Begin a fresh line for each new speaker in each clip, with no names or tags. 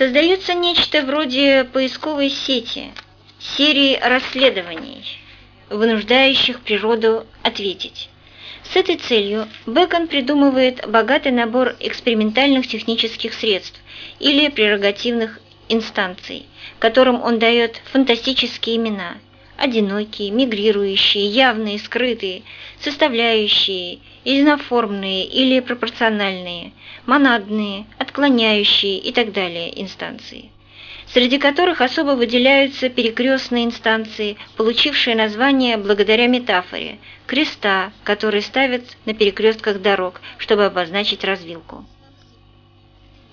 создается нечто вроде поисковой сети, серии расследований, вынуждающих природу ответить. С этой целью Бэкон придумывает богатый набор экспериментальных технических средств или прерогативных инстанций, которым он дает фантастические имена – одинокие, мигрирующие, явные, скрытые, составляющие, изноформные или пропорциональные, монадные, отклоняющие и так далее инстанции среди которых особо выделяются перекрестные инстанции, получившие название благодаря метафоре – креста, который ставят на перекрестках дорог, чтобы обозначить развилку.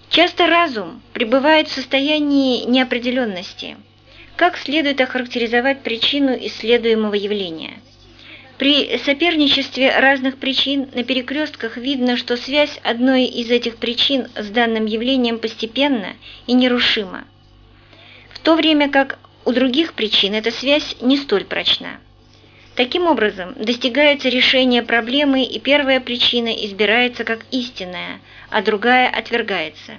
Часто разум пребывает в состоянии неопределенности. Как следует охарактеризовать причину исследуемого явления? При соперничестве разных причин на перекрестках видно, что связь одной из этих причин с данным явлением постепенна и нерушима в то время как у других причин эта связь не столь прочна. Таким образом, достигается решение проблемы, и первая причина избирается как истинная, а другая отвергается.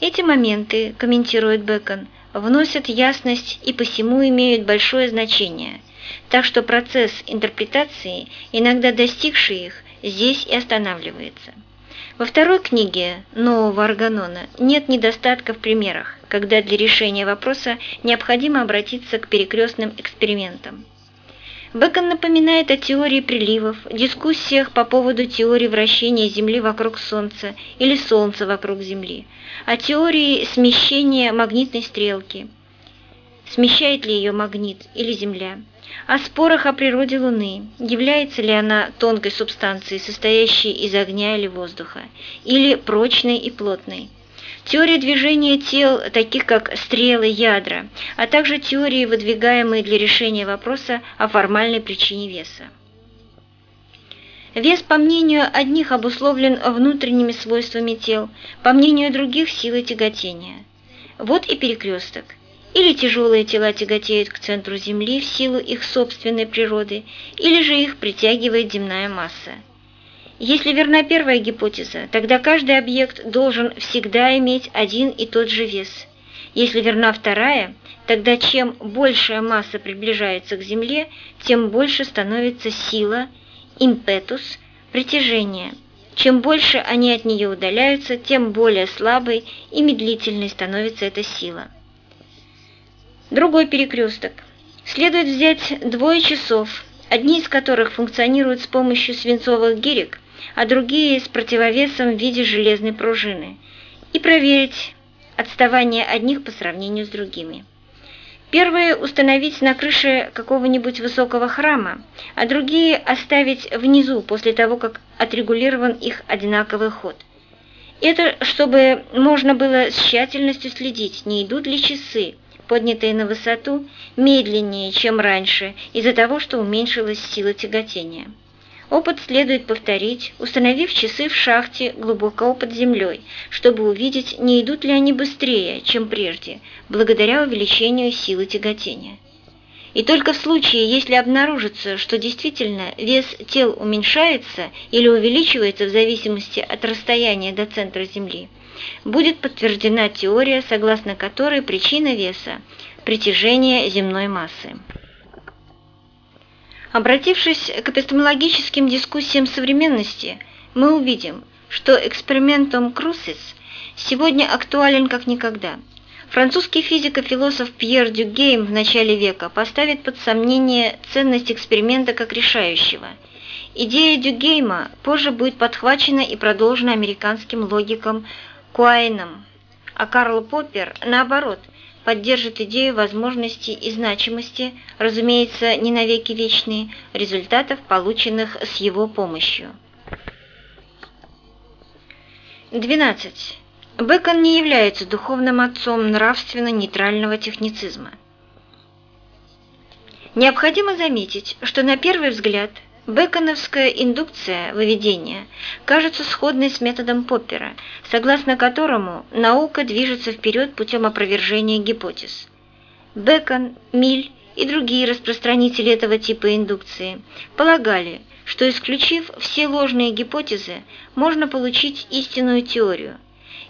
Эти моменты, комментирует Бекон, вносят ясность и посему имеют большое значение, так что процесс интерпретации, иногда достигший их, здесь и останавливается. Во второй книге нового органона нет недостатка в примерах, когда для решения вопроса необходимо обратиться к перекрестным экспериментам. Бэкон напоминает о теории приливов, дискуссиях по поводу теории вращения Земли вокруг Солнца или Солнца вокруг Земли, о теории смещения магнитной стрелки, смещает ли ее магнит или Земля, о спорах о природе Луны, является ли она тонкой субстанцией, состоящей из огня или воздуха, или прочной и плотной. Теория движения тел, таких как стрелы, ядра, а также теории, выдвигаемые для решения вопроса о формальной причине веса. Вес, по мнению одних, обусловлен внутренними свойствами тел, по мнению других – силой тяготения. Вот и перекресток – или тяжелые тела тяготеют к центру Земли в силу их собственной природы, или же их притягивает земная масса. Если верна первая гипотеза, тогда каждый объект должен всегда иметь один и тот же вес. Если верна вторая, тогда чем большая масса приближается к Земле, тем больше становится сила, импетус, притяжение. Чем больше они от нее удаляются, тем более слабой и медлительной становится эта сила. Другой перекресток. Следует взять двое часов, одни из которых функционируют с помощью свинцовых гирек, а другие с противовесом в виде железной пружины, и проверить отставание одних по сравнению с другими. Первые установить на крыше какого-нибудь высокого храма, а другие оставить внизу после того, как отрегулирован их одинаковый ход. Это чтобы можно было с тщательностью следить, не идут ли часы, поднятые на высоту, медленнее, чем раньше, из-за того, что уменьшилась сила тяготения. Опыт следует повторить, установив часы в шахте глубоко под землей, чтобы увидеть, не идут ли они быстрее, чем прежде, благодаря увеличению силы тяготения. И только в случае, если обнаружится, что действительно вес тел уменьшается или увеличивается в зависимости от расстояния до центра Земли, будет подтверждена теория, согласно которой причина веса – притяжение земной массы. Обратившись к эпистемологическим дискуссиям современности, мы увидим, что экспериментум Крусис сегодня актуален как никогда. Французский физик и философ Пьер Дюгейм в начале века поставит под сомнение ценность эксперимента как решающего. Идея Дюгейма позже будет подхвачена и продолжена американским логиком Куайном, а Карл Поппер, наоборот, поддержит идею возможности и значимости, разумеется, не навеки вечные, результатов, полученных с его помощью. 12. Бэкон не является духовным отцом нравственно-нейтрального техницизма. Необходимо заметить, что на первый взгляд – Бэконовская индукция выведения кажется сходной с методом Поппера, согласно которому наука движется вперед путем опровержения гипотез. Бэкон, Миль и другие распространители этого типа индукции полагали, что исключив все ложные гипотезы, можно получить истинную теорию.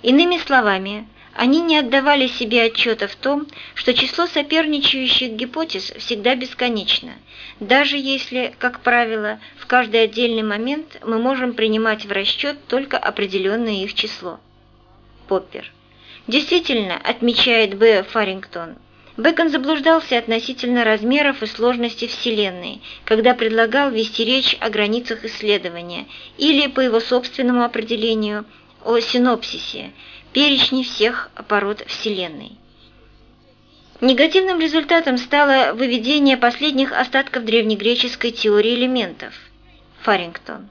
Иными словами, Они не отдавали себе отчета в том, что число соперничающих гипотез всегда бесконечно, даже если, как правило, в каждый отдельный момент мы можем принимать в расчет только определенное их число. Поппер. Действительно, отмечает Б. Фарингтон, Бэкон заблуждался относительно размеров и сложности Вселенной, когда предлагал вести речь о границах исследования или, по его собственному определению, о синопсисе, перечне всех пород Вселенной. Негативным результатом стало выведение последних остатков древнегреческой теории элементов. Фарингтон.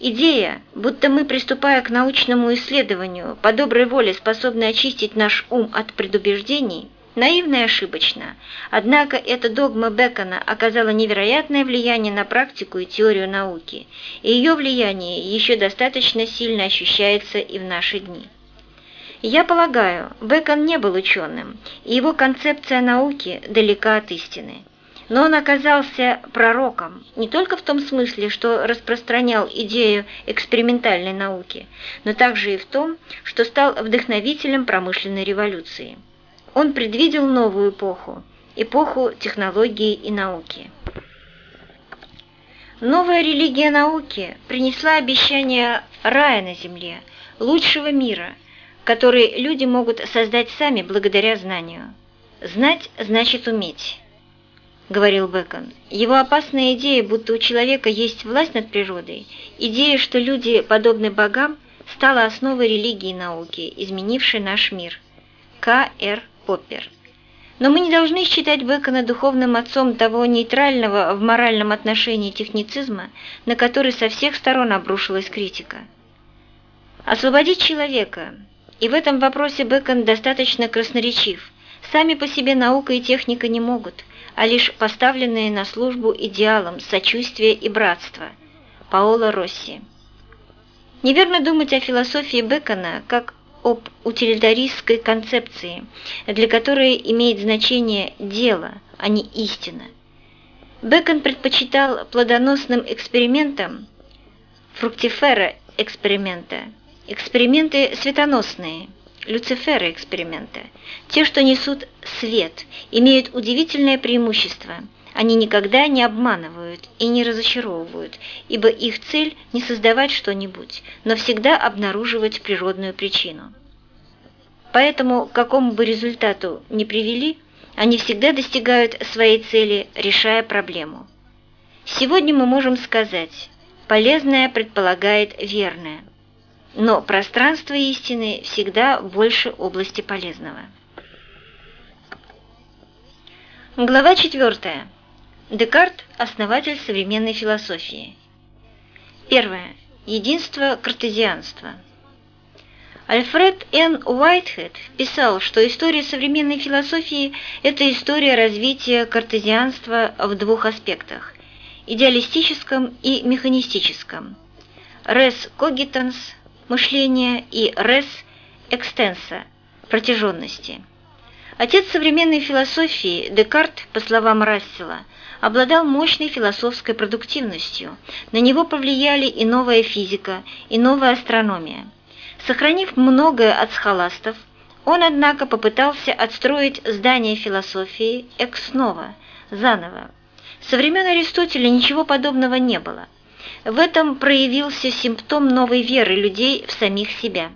Идея, будто мы, приступая к научному исследованию, по доброй воле способны очистить наш ум от предубеждений – наивно и ошибочно. Однако эта догма Бекона оказала невероятное влияние на практику и теорию науки, и ее влияние еще достаточно сильно ощущается и в наши дни. Я полагаю, Бекон не был ученым, и его концепция науки далека от истины. Но он оказался пророком не только в том смысле, что распространял идею экспериментальной науки, но также и в том, что стал вдохновителем промышленной революции. Он предвидел новую эпоху, эпоху технологии и науки. Новая религия науки принесла обещание рая на земле, лучшего мира, который люди могут создать сами благодаря знанию. Знать значит уметь, говорил Бекон. Его опасная идея, будто у человека есть власть над природой, идея, что люди подобны богам, стала основой религии и науки, изменившей наш мир. К. Р. Поппер. Но мы не должны считать Бекона духовным отцом того нейтрального в моральном отношении техницизма, на который со всех сторон обрушилась критика. Освободить человека, и в этом вопросе Бекон достаточно красноречив, сами по себе наука и техника не могут, а лишь поставленные на службу идеалам сочувствия и братства. Паоло Росси. Неверно думать о философии Бекона как об утилитаристской концепции, для которой имеет значение дело, а не истина. Бекон предпочитал плодоносным экспериментам фруктифера эксперимента, эксперименты светоносные, люцифера эксперимента, те, что несут свет, имеют удивительное преимущество – они никогда не обманывают и не разочаровывают, ибо их цель не создавать что-нибудь, но всегда обнаруживать природную причину. Поэтому, к какому бы результату ни привели, они всегда достигают своей цели, решая проблему. Сегодня мы можем сказать, полезное предполагает верное, но пространство истины всегда больше области полезного. Глава четвертая. Декарт – основатель современной философии. Первое. Единство картезианства. Альфред Н. Уайтхед писал, что история современной философии – это история развития картезианства в двух аспектах – идеалистическом и механистическом. Res cogitans – мышление и res extensa – протяженности. Отец современной философии, Декарт, по словам Рассела, обладал мощной философской продуктивностью. На него повлияли и новая физика, и новая астрономия. Сохранив многое от схоластов, он, однако, попытался отстроить здание философии экс-ново, заново. Со времен Аристотеля ничего подобного не было. В этом проявился симптом новой веры людей в самих себя.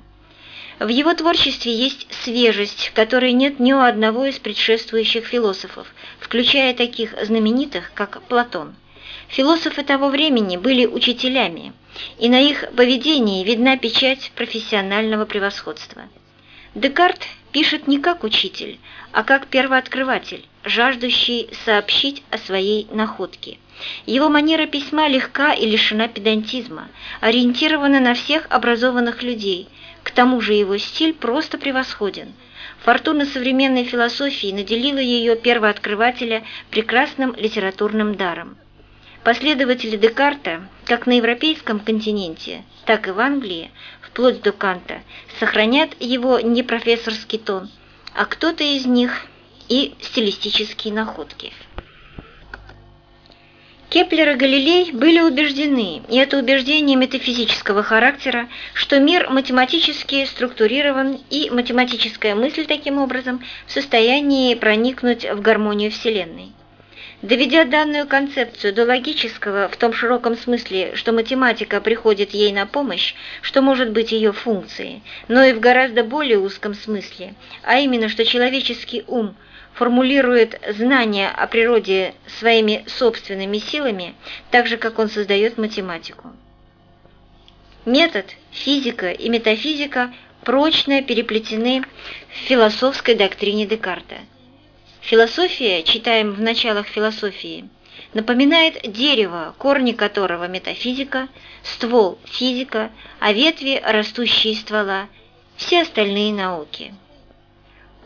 В его творчестве есть свежесть, которой нет ни у одного из предшествующих философов, включая таких знаменитых, как Платон. Философы того времени были учителями, и на их поведении видна печать профессионального превосходства. Декарт пишет не как учитель, а как первооткрыватель, жаждущий сообщить о своей находке. Его манера письма легка и лишена педантизма, ориентирована на всех образованных людей – к тому же его стиль просто превосходен. Фортуна современной философии наделила ее первооткрывателя прекрасным литературным даром. Последователи Декарта, как на европейском континенте, так и в Англии, вплоть до Канта, сохранят его не профессорский тон, а кто-то из них и стилистические находки. Кеплер и Галилей были убеждены, и это убеждение метафизического характера, что мир математически структурирован и математическая мысль таким образом в состоянии проникнуть в гармонию Вселенной. Доведя данную концепцию до логического в том широком смысле, что математика приходит ей на помощь, что может быть ее функцией, но и в гораздо более узком смысле, а именно, что человеческий ум – формулирует знания о природе своими собственными силами, так же, как он создает математику. Метод, физика и метафизика прочно переплетены в философской доктрине Декарта. Философия, читаем в началах философии, напоминает дерево, корни которого метафизика, ствол – физика, а ветви, растущие ствола – все остальные науки.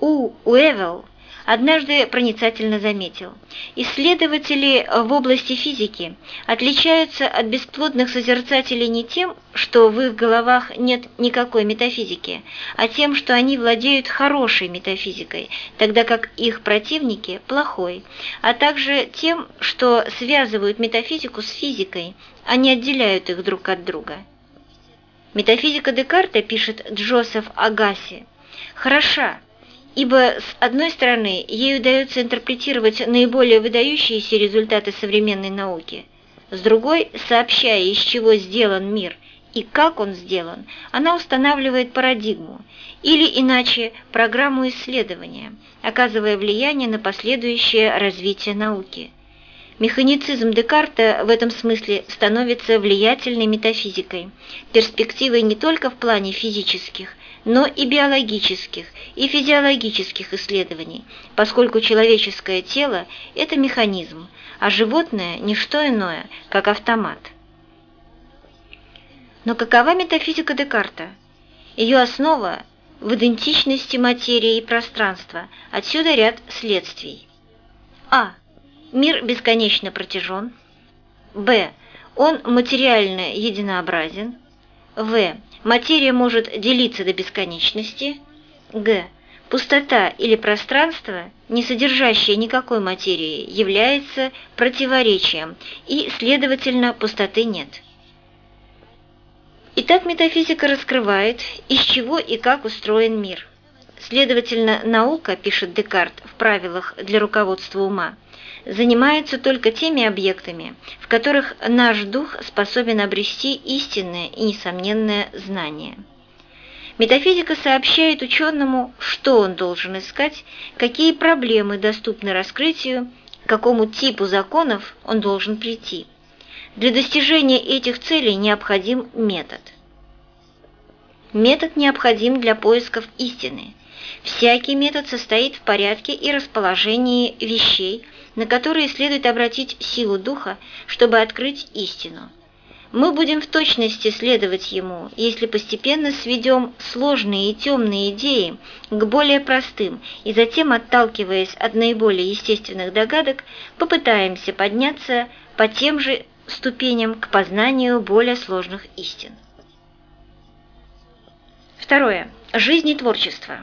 У Уэвелл однажды проницательно заметил. Исследователи в области физики отличаются от бесплодных созерцателей не тем, что в их головах нет никакой метафизики, а тем, что они владеют хорошей метафизикой, тогда как их противники – плохой, а также тем, что связывают метафизику с физикой, а не отделяют их друг от друга. Метафизика Декарта, пишет Джозеф Агаси, хороша, ибо, с одной стороны, ей удается интерпретировать наиболее выдающиеся результаты современной науки, с другой, сообщая, из чего сделан мир и как он сделан, она устанавливает парадигму, или иначе программу исследования, оказывая влияние на последующее развитие науки. Механицизм Декарта в этом смысле становится влиятельной метафизикой, перспективой не только в плане физических, но и биологических и физиологических исследований, поскольку человеческое тело – это механизм, а животное – не что иное, как автомат. Но какова метафизика Декарта? Ее основа в идентичности материи и пространства, отсюда ряд следствий. А. Мир бесконечно протяжен. Б. Он материально единообразен. В. Материя может делиться до бесконечности. Г. Пустота или пространство, не содержащее никакой материи, является противоречием, и, следовательно, пустоты нет. Итак, метафизика раскрывает, из чего и как устроен мир. Следовательно, наука, пишет Декарт в правилах для руководства ума, занимается только теми объектами, в которых наш дух способен обрести истинное и несомненное знание. Метафизика сообщает ученому, что он должен искать, какие проблемы доступны раскрытию, к какому типу законов он должен прийти. Для достижения этих целей необходим метод. Метод необходим для поисков истины. Всякий метод состоит в порядке и расположении вещей – на которые следует обратить силу духа, чтобы открыть истину. Мы будем в точности следовать ему, если постепенно сведем сложные и темные идеи к более простым и затем, отталкиваясь от наиболее естественных догадок, попытаемся подняться по тем же ступеням к познанию более сложных истин. Второе. Жизнь и творчество.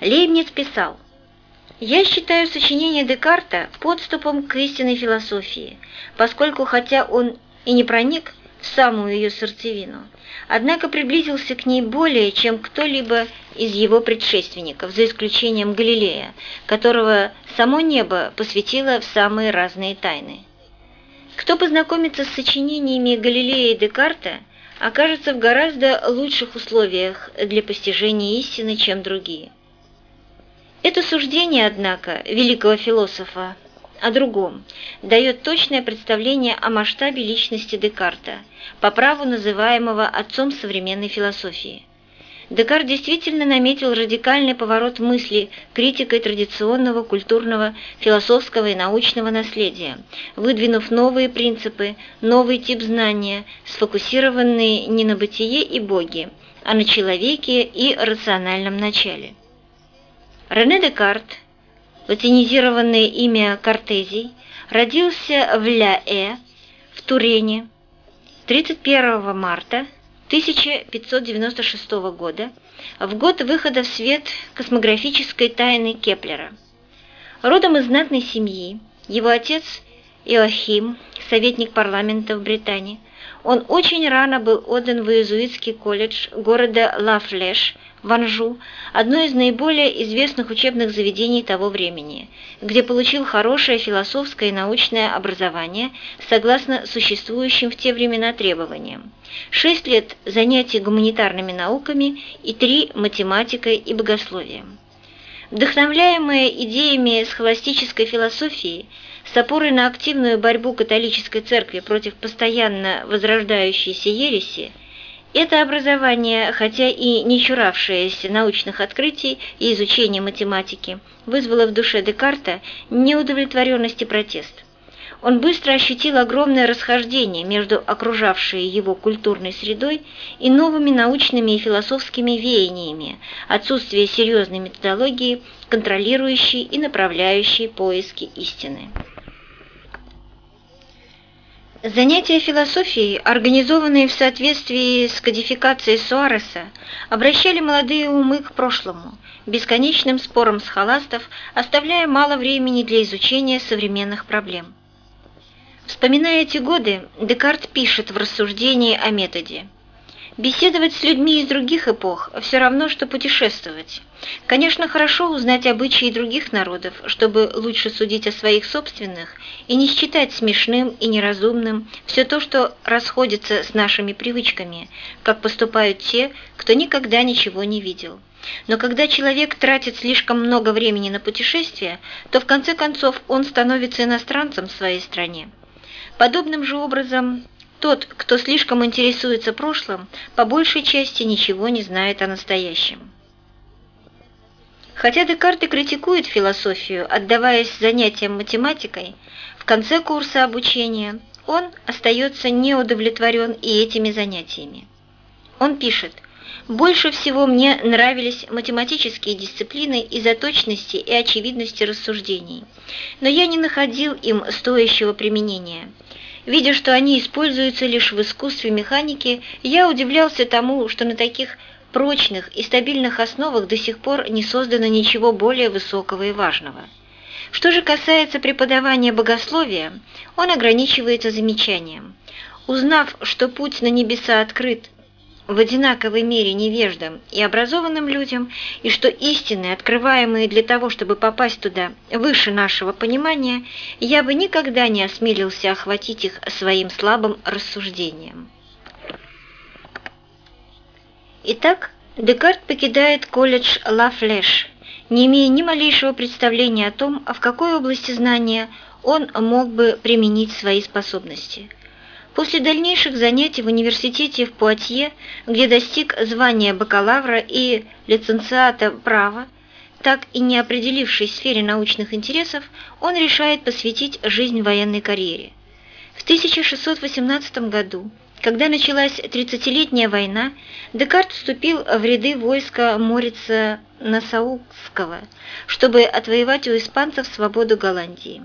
Лейбниц писал – я считаю сочинение Декарта подступом к истинной философии, поскольку хотя он и не проник в самую ее сердцевину, однако приблизился к ней более, чем кто-либо из его предшественников, за исключением Галилея, которого само небо посвятило в самые разные тайны. Кто познакомится с сочинениями Галилея и Декарта, окажется в гораздо лучших условиях для постижения истины, чем другие. Это суждение, однако, великого философа о другом, дает точное представление о масштабе личности Декарта, по праву называемого отцом современной философии. Декарт действительно наметил радикальный поворот мысли критикой традиционного культурного, философского и научного наследия, выдвинув новые принципы, новый тип знания, сфокусированные не на бытие и боге, а на человеке и рациональном начале. Рене Декарт, латинизированное имя Кортезий, родился в Ля-Э, в Турене, 31 марта 1596 года, в год выхода в свет космографической тайны Кеплера. Родом из знатной семьи, Его отец Иоахим, советник парламента в Британии, он очень рано был отдан в иезуитский колледж города Лафлеш в Анжу, одно из наиболее известных учебных заведений того времени, где получил хорошее философское и научное образование согласно существующим в те времена требованиям. Шесть лет занятий гуманитарными науками и три – математикой и богословием. Вдохновляемые идеями схоластической философии, с опорой на активную борьбу католической церкви против постоянно возрождающейся ереси, это образование, хотя и не чуравшееся научных открытий и изучения математики, вызвало в душе Декарта неудовлетворенность и протест. Он быстро ощутил огромное расхождение между окружавшей его культурной средой и новыми научными и философскими веяниями, отсутствие серьезной методологии, контролирующей и направляющей поиски истины. Занятия философией, организованные в соответствии с кодификацией Суареса, обращали молодые умы к прошлому, бесконечным спорам схоластов, оставляя мало времени для изучения современных проблем. Вспоминая эти годы, Декарт пишет в рассуждении о методе. Беседовать с людьми из других эпох все равно, что путешествовать. Конечно, хорошо узнать обычаи других народов, чтобы лучше судить о своих собственных и не считать смешным и неразумным все то, что расходится с нашими привычками, как поступают те, кто никогда ничего не видел. Но когда человек тратит слишком много времени на путешествия, то в конце концов он становится иностранцем в своей стране. Подобным же образом тот, кто слишком интересуется прошлым, по большей части ничего не знает о настоящем. Хотя Декарт и критикует философию, отдаваясь занятиям математикой, в конце курса обучения он остается неудовлетворен и этими занятиями. Он пишет, «Больше всего мне нравились математические дисциплины из-за точности и очевидности рассуждений, но я не находил им стоящего применения». Видя, что они используются лишь в искусстве механики, я удивлялся тому, что на таких прочных и стабильных основах до сих пор не создано ничего более высокого и важного. Что же касается преподавания богословия, он ограничивается замечанием. Узнав, что путь на небеса открыт в одинаковой мере невеждам и образованным людям, и что истины, открываемые для того, чтобы попасть туда выше нашего понимания, я бы никогда не осмелился охватить их своим слабым рассуждением. Итак, Декарт покидает колледж Ла Флеш, не имея ни малейшего представления о том, в какой области знания он мог бы применить свои способности – После дальнейших занятий в университете в Пуатье, где достиг звания бакалавра и лиценциата права, так и не определившись в сфере научных интересов, он решает посвятить жизнь военной карьере. В 1618 году, когда началась тридцатилетняя война, Декарт вступил в ряды войска Морица Насаукского, чтобы отвоевать у испанцев свободу Голландии.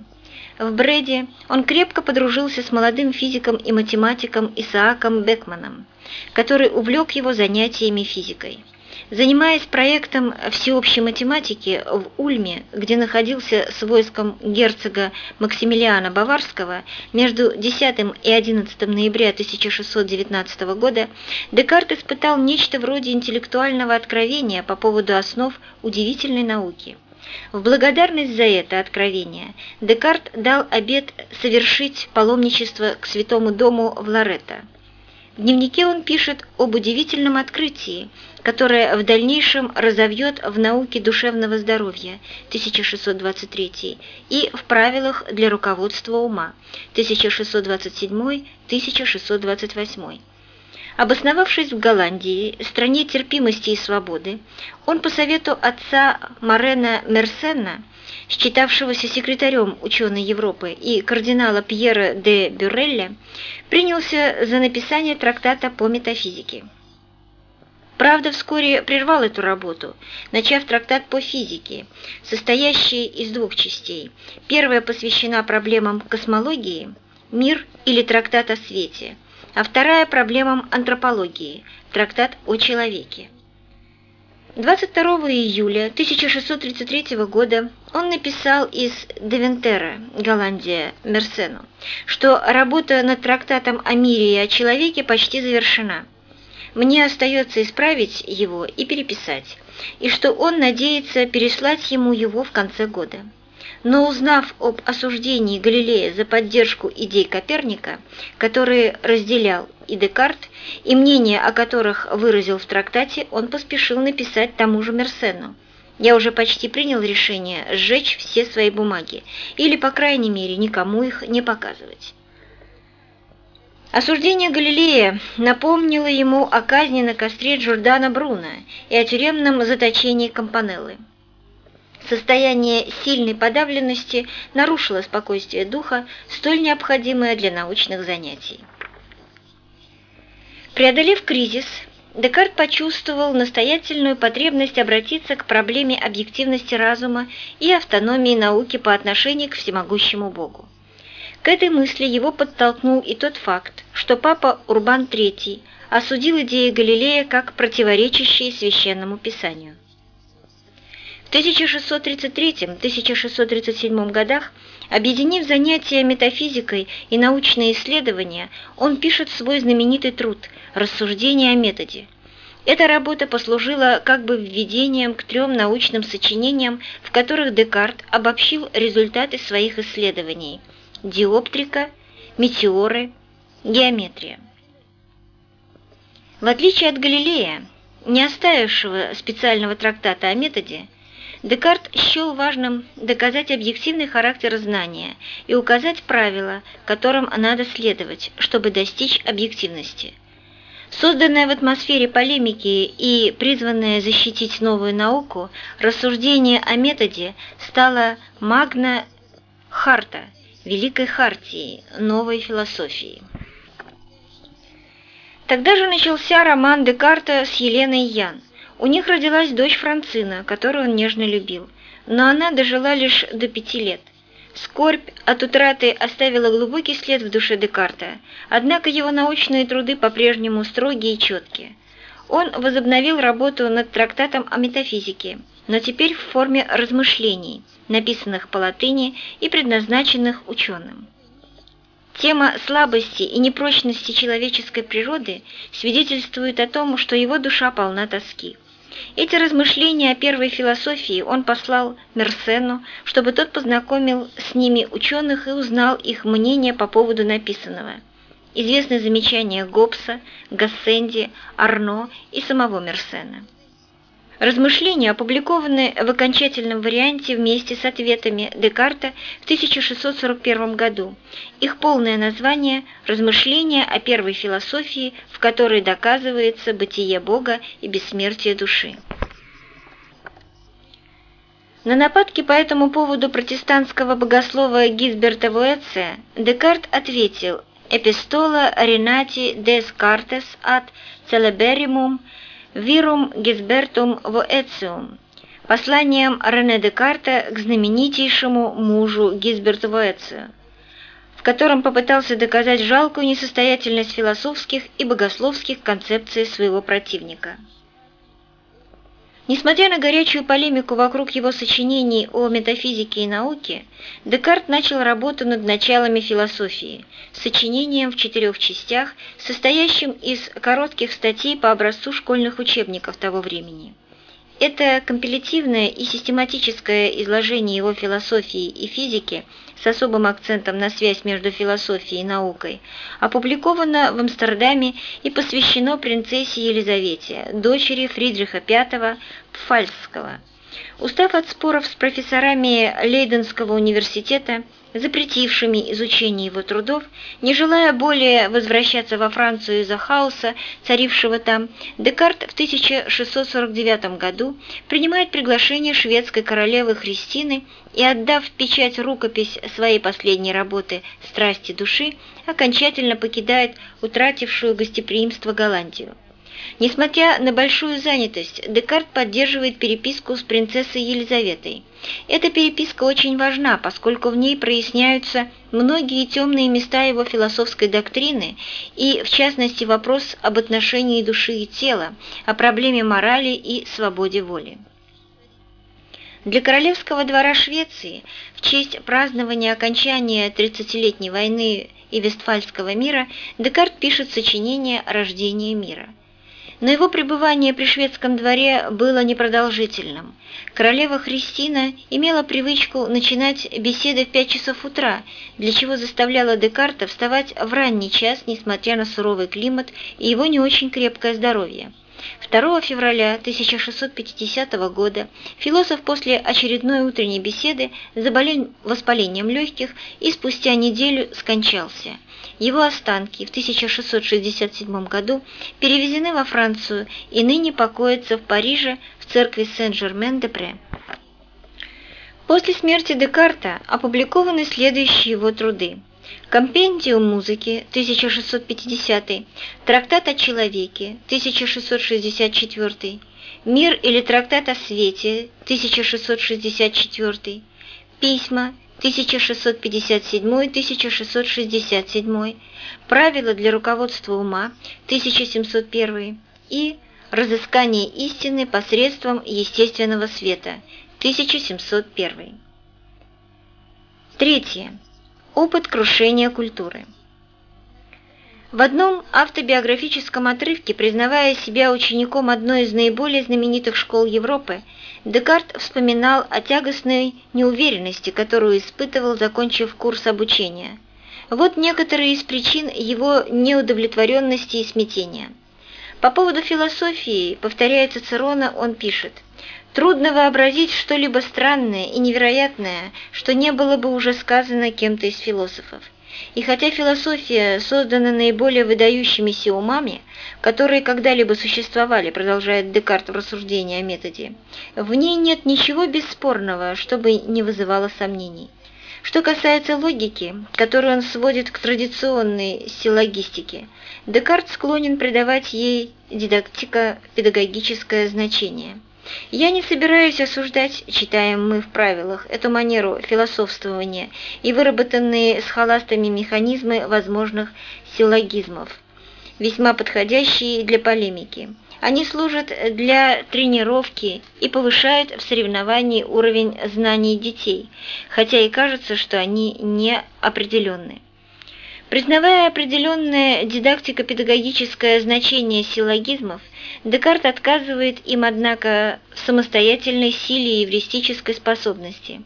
В Бреде он крепко подружился с молодым физиком и математиком Исааком Бекманом, который увлек его занятиями физикой. Занимаясь проектом всеобщей математики в Ульме, где находился с войском герцога Максимилиана Баварского между 10 и 11 ноября 1619 года, Декарт испытал нечто вроде интеллектуального откровения по поводу основ удивительной науки – в благодарность за это откровение Декарт дал обет совершить паломничество к Святому Дому в Лоретто. В дневнике он пишет об удивительном открытии, которое в дальнейшем разовьет в науке душевного здоровья 1623 и в правилах для руководства ума 1627-1628. Обосновавшись в Голландии, стране терпимости и свободы, он по совету отца Марена Мерсена, считавшегося секретарем ученой Европы, и кардинала Пьера де Бюрелля, принялся за написание трактата по метафизике. Правда, вскоре прервал эту работу, начав трактат по физике, состоящий из двух частей. Первая посвящена проблемам космологии «Мир» или трактат о свете – а вторая – проблемам антропологии, трактат о человеке. 22 июля 1633 года он написал из Девентера, Голландия, Мерсену, что работа над трактатом о мире и о человеке почти завершена. Мне остается исправить его и переписать, и что он надеется переслать ему его в конце года но узнав об осуждении Галилея за поддержку идей Коперника, которые разделял и Декарт, и мнения о которых выразил в трактате, он поспешил написать тому же Мерсену. Я уже почти принял решение сжечь все свои бумаги, или, по крайней мере, никому их не показывать. Осуждение Галилея напомнило ему о казни на костре Джордана Бруно и о тюремном заточении Кампанеллы. Состояние сильной подавленности нарушило спокойствие духа, столь необходимое для научных занятий. Преодолев кризис, Декарт почувствовал настоятельную потребность обратиться к проблеме объективности разума и автономии науки по отношению к всемогущему Богу. К этой мысли его подтолкнул и тот факт, что папа Урбан III осудил идеи Галилея как противоречащие священному писанию. 1633-1637 годах, объединив занятия метафизикой и научные исследования, он пишет свой знаменитый труд «Рассуждение о методе». Эта работа послужила как бы введением к трем научным сочинениям, в которых Декарт обобщил результаты своих исследований – диоптрика, метеоры, геометрия. В отличие от Галилея, не оставившего специального трактата о методе, Декарт счел важным доказать объективный характер знания и указать правила, которым надо следовать, чтобы достичь объективности. Созданное в атмосфере полемики и призванное защитить новую науку, рассуждение о методе стало магна харта, великой хартией новой философии. Тогда же начался роман Декарта с Еленой Ян – у них родилась дочь Францина, которую он нежно любил, но она дожила лишь до пяти лет. Скорбь от утраты оставила глубокий след в душе Декарта, однако его научные труды по-прежнему строгие и четкие. Он возобновил работу над трактатом о метафизике, но теперь в форме размышлений, написанных по латыни и предназначенных ученым. Тема слабости и непрочности человеческой природы свидетельствует о том, что его душа полна тоски. Эти размышления о первой философии он послал Мерсену, чтобы тот познакомил с ними ученых и узнал их мнение по поводу написанного. Известны замечания Гоббса, Гассенди, Арно и самого Мерсена. Размышления опубликованы в окончательном варианте вместе с ответами Декарта в 1641 году. Их полное название «Размышления о первой философии, в которой доказывается бытие Бога и бессмертие души». На нападки по этому поводу протестантского богослова Гизберта Вуэция Декарт ответил «Эпистола Ренати Дескартес от Целеберимум «Вирум Гизбертум Воэциум» посланием Рене Декарта к знаменитейшему мужу Гизберту Воэцию, в котором попытался доказать жалкую несостоятельность философских и богословских концепций своего противника. Несмотря на горячую полемику вокруг его сочинений о метафизике и науке, Декарт начал работу над началами философии, сочинением в четырех частях, состоящим из коротких статей по образцу школьных учебников того времени. Это компилятивное и систематическое изложение его философии и физики с особым акцентом на связь между философией и наукой опубликовано в Амстердаме и посвящено принцессе Елизавете, дочери Фридриха V Пфальцского. Устав от споров с профессорами Лейденского университета, запретившими изучение его трудов, не желая более возвращаться во Францию из-за хаоса, царившего там, Декарт в 1649 году принимает приглашение шведской королевы Христины и, отдав печать рукопись своей последней работы «Страсти души», окончательно покидает утратившую гостеприимство Голландию. Несмотря на большую занятость, Декарт поддерживает переписку с принцессой Елизаветой. Эта переписка очень важна, поскольку в ней проясняются многие темные места его философской доктрины и, в частности, вопрос об отношении души и тела, о проблеме морали и свободе воли. Для королевского двора Швеции в честь празднования окончания Тридцатилетней войны и Вестфальского мира Декарт пишет сочинение «Рождение мира». Но его пребывание при шведском дворе было непродолжительным. Королева Христина имела привычку начинать беседы в пять часов утра, для чего заставляла Декарта вставать в ранний час, несмотря на суровый климат и его не очень крепкое здоровье. 2 февраля 1650 года философ после очередной утренней беседы заболел воспалением легких и спустя неделю скончался. Его останки в 1667 году перевезены во Францию и ныне покоятся в Париже в церкви Сен-Жермен-де-Пре. После смерти Декарта опубликованы следующие его труды – Компендиум музыки 1650, Трактат о человеке 1664, Мир или трактат о свете 1664, Письма 1657-1667, Правила для руководства ума 1701 и Разыскание истины посредством естественного света 1701. Третье. Опыт крушения культуры. В одном автобиографическом отрывке, признавая себя учеником одной из наиболее знаменитых школ Европы, Декарт вспоминал о тягостной неуверенности, которую испытывал, закончив курс обучения. Вот некоторые из причин его неудовлетворенности и смятения. По поводу философии, повторяя Цицерона, он пишет – Трудно вообразить что-либо странное и невероятное, что не было бы уже сказано кем-то из философов. И хотя философия создана наиболее выдающимися умами, которые когда-либо существовали, продолжает Декарт в рассуждении о методе, в ней нет ничего бесспорного, чтобы не вызывало сомнений. Что касается логики, которую он сводит к традиционной силлогистике, Декарт склонен придавать ей дидактико-педагогическое значение – я не собираюсь осуждать, читаем мы в правилах, эту манеру философствования и выработанные с холастами механизмы возможных силлогизмов, весьма подходящие для полемики. Они служат для тренировки и повышают в соревновании уровень знаний детей, хотя и кажется, что они не определенны. Признавая определенное дидактико-педагогическое значение силлогизмов, Декарт отказывает им, однако, в самостоятельной силе и эвристической способности.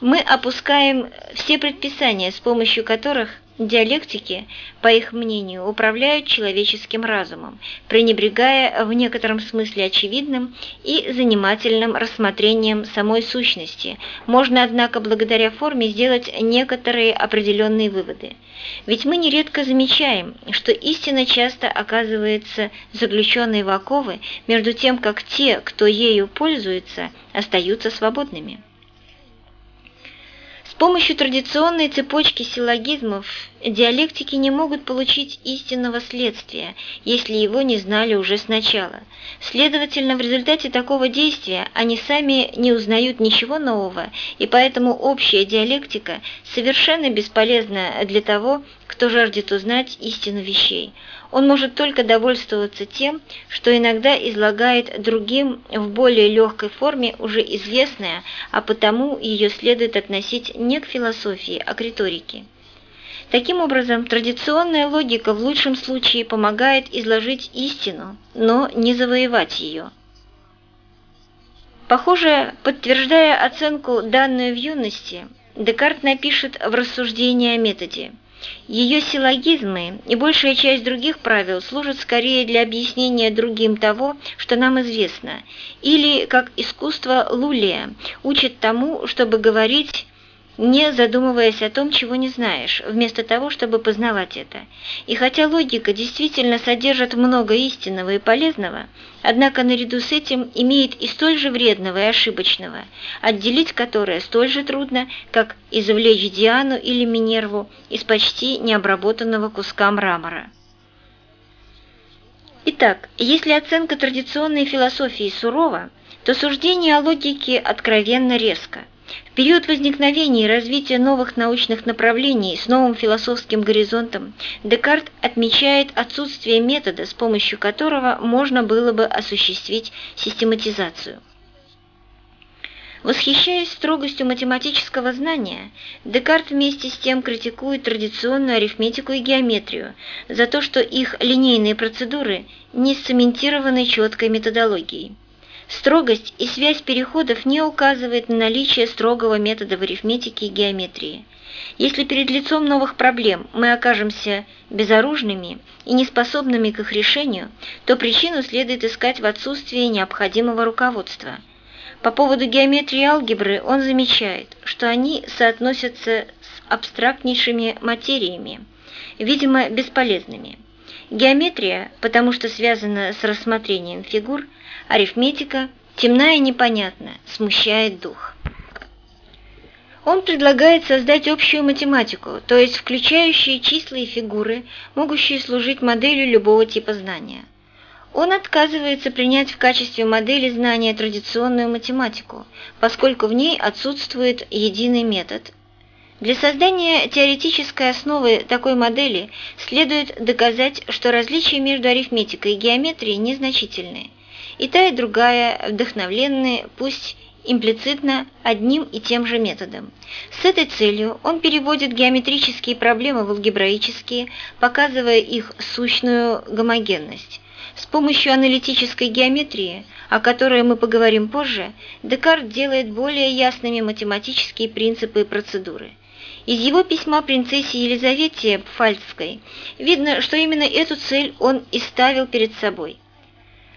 Мы опускаем все предписания, с помощью которых Диалектики, по их мнению, управляют человеческим разумом, пренебрегая в некотором смысле очевидным и занимательным рассмотрением самой сущности. Можно, однако, благодаря форме сделать некоторые определенные выводы. Ведь мы нередко замечаем, что истина часто оказывается заключенной в оковы между тем, как те, кто ею пользуется, остаются свободными помощью традиционной цепочки силлогизмов диалектики не могут получить истинного следствия, если его не знали уже сначала. Следовательно, в результате такого действия они сами не узнают ничего нового, и поэтому общая диалектика совершенно бесполезна для того, кто жаждет узнать истину вещей он может только довольствоваться тем, что иногда излагает другим в более легкой форме уже известное, а потому ее следует относить не к философии, а к риторике. Таким образом, традиционная логика в лучшем случае помогает изложить истину, но не завоевать ее. Похоже, подтверждая оценку данную в юности, Декарт напишет в рассуждении о методе – ее силлогизмы и большая часть других правил служат скорее для объяснения другим того, что нам известно, или, как искусство Лулия, учит тому, чтобы говорить не задумываясь о том, чего не знаешь, вместо того, чтобы познавать это. И хотя логика действительно содержит много истинного и полезного, однако наряду с этим имеет и столь же вредного и ошибочного, отделить которое столь же трудно, как извлечь Диану или Минерву из почти необработанного куска мрамора. Итак, если оценка традиционной философии сурова, то суждение о логике откровенно резко. В период возникновения и развития новых научных направлений с новым философским горизонтом Декарт отмечает отсутствие метода, с помощью которого можно было бы осуществить систематизацию. Восхищаясь строгостью математического знания, Декарт вместе с тем критикует традиционную арифметику и геометрию за то, что их линейные процедуры не сцементированы четкой методологией. Строгость и связь переходов не указывает на наличие строгого метода в арифметике и геометрии. Если перед лицом новых проблем мы окажемся безоружными и неспособными к их решению, то причину следует искать в отсутствии необходимого руководства. По поводу геометрии и алгебры он замечает, что они соотносятся с абстрактнейшими материями, видимо, бесполезными. Геометрия, потому что связана с рассмотрением фигур – Арифметика, темная и непонятная, смущает дух. Он предлагает создать общую математику, то есть включающие числа и фигуры, могущие служить моделью любого типа знания. Он отказывается принять в качестве модели знания традиционную математику, поскольку в ней отсутствует единый метод. Для создания теоретической основы такой модели следует доказать, что различия между арифметикой и геометрией незначительные – и та, и другая вдохновлены, пусть имплицитно, одним и тем же методом. С этой целью он переводит геометрические проблемы в алгебраические, показывая их сущную гомогенность. С помощью аналитической геометрии, о которой мы поговорим позже, Декарт делает более ясными математические принципы и процедуры. Из его письма принцессе Елизавете Пфальцской видно, что именно эту цель он и ставил перед собой –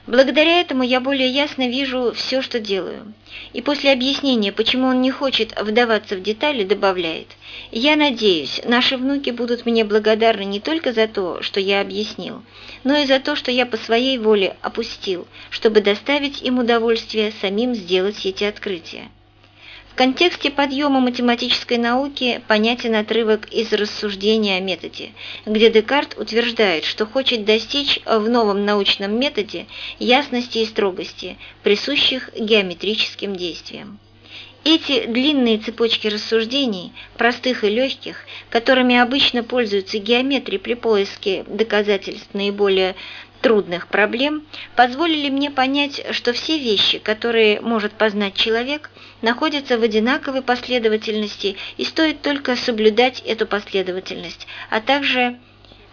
Благодаря этому я более ясно вижу все, что делаю. И после объяснения, почему он не хочет вдаваться в детали, добавляет, «Я надеюсь, наши внуки будут мне благодарны не только за то, что я объяснил, но и за то, что я по своей воле опустил, чтобы доставить им удовольствие самим сделать эти открытия». В контексте подъема математической науки понятен отрывок из рассуждения о методе, где Декарт утверждает, что хочет достичь в новом научном методе ясности и строгости, присущих геометрическим действиям. Эти длинные цепочки рассуждений, простых и легких, которыми обычно пользуются геометрии при поиске доказательств наиболее трудных проблем позволили мне понять, что все вещи, которые может познать человек, находятся в одинаковой последовательности и стоит только соблюдать эту последовательность, а также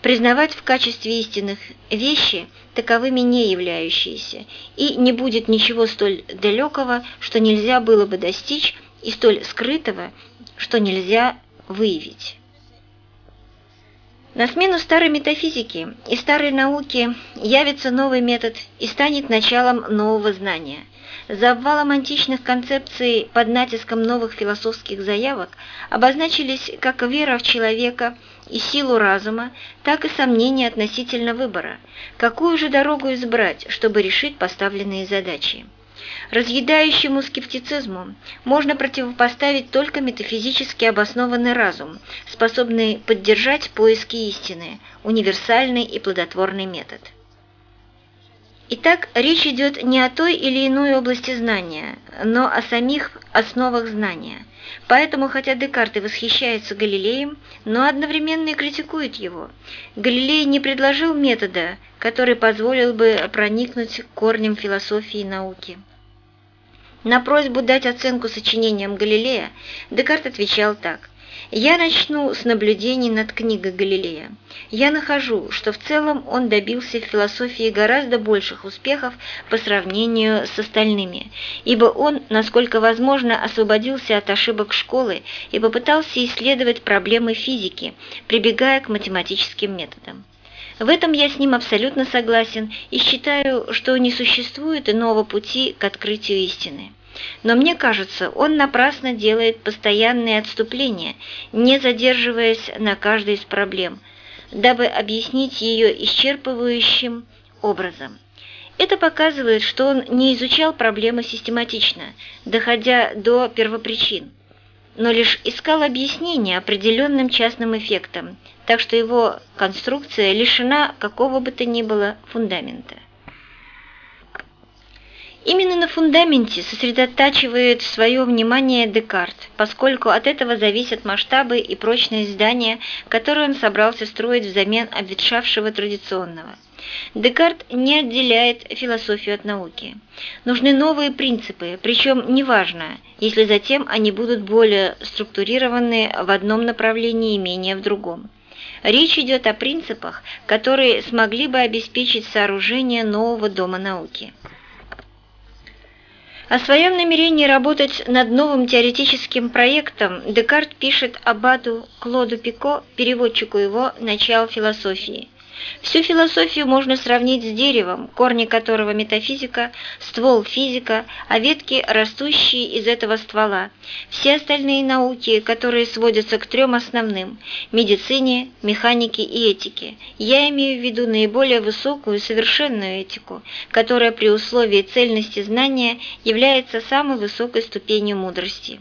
признавать в качестве истинных вещи таковыми не являющиеся, и не будет ничего столь далекого, что нельзя было бы достичь, и столь скрытого, что нельзя выявить. На смену старой метафизики и старой науки явится новый метод и станет началом нового знания. За обвалом античных концепций под натиском новых философских заявок обозначились как вера в человека и силу разума, так и сомнения относительно выбора, какую же дорогу избрать, чтобы решить поставленные задачи. Разъедающему скептицизму можно противопоставить только метафизически обоснованный разум, способный поддержать поиски истины, универсальный и плодотворный метод. Итак, речь идет не о той или иной области знания, но о самих основах знания. Поэтому, хотя Декарт и восхищается Галилеем, но одновременно и критикует его. Галилей не предложил метода, который позволил бы проникнуть к корням философии и науки. На просьбу дать оценку сочинениям Галилея Декарт отвечал так. «Я начну с наблюдений над книгой Галилея. Я нахожу, что в целом он добился в философии гораздо больших успехов по сравнению с остальными, ибо он, насколько возможно, освободился от ошибок школы и попытался исследовать проблемы физики, прибегая к математическим методам. В этом я с ним абсолютно согласен и считаю, что не существует иного пути к открытию истины. Но мне кажется, он напрасно делает постоянные отступления, не задерживаясь на каждой из проблем, дабы объяснить ее исчерпывающим образом. Это показывает, что он не изучал проблемы систематично, доходя до первопричин, но лишь искал объяснение определенным частным эффектам, так что его конструкция лишена какого бы то ни было фундамента. Именно на фундаменте сосредотачивает свое внимание Декарт, поскольку от этого зависят масштабы и прочность здания, которое он собрался строить взамен обветшавшего традиционного. Декарт не отделяет философию от науки. Нужны новые принципы, причем неважно, если затем они будут более структурированы в одном направлении и менее в другом. Речь идет о принципах, которые смогли бы обеспечить сооружение нового дома науки. О своем намерении работать над новым теоретическим проектом Декарт пишет Абаду Клоду Пико, переводчику его «Начал философии». Всю философию можно сравнить с деревом, корни которого метафизика, ствол физика, а ветки, растущие из этого ствола. Все остальные науки, которые сводятся к трем основным – медицине, механике и этике. Я имею в виду наиболее высокую совершенную этику, которая при условии цельности знания является самой высокой ступенью мудрости.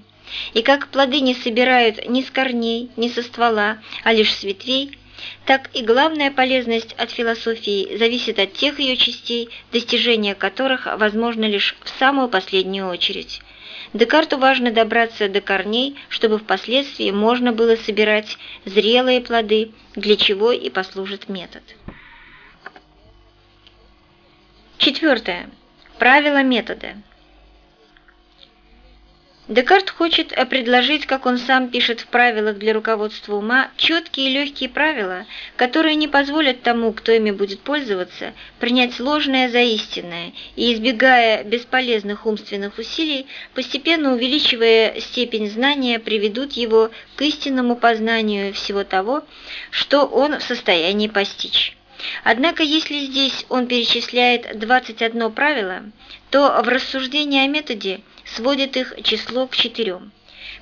И как плоды не собирают ни с корней, ни со ствола, а лишь с ветвей, так и главная полезность от философии зависит от тех ее частей, достижения которых возможно лишь в самую последнюю очередь. Декарту важно добраться до корней, чтобы впоследствии можно было собирать зрелые плоды, для чего и послужит метод. Четвертое. Правило метода. Декарт хочет э, предложить, как он сам пишет в правилах для руководства ума, четкие и легкие правила, которые не позволят тому, кто ими будет пользоваться, принять ложное за истинное и, избегая бесполезных умственных усилий, постепенно увеличивая степень знания, приведут его к истинному познанию всего того, что он в состоянии постичь. Однако, если здесь он перечисляет 21 правило, то в рассуждении о методе сводит их число к четырем.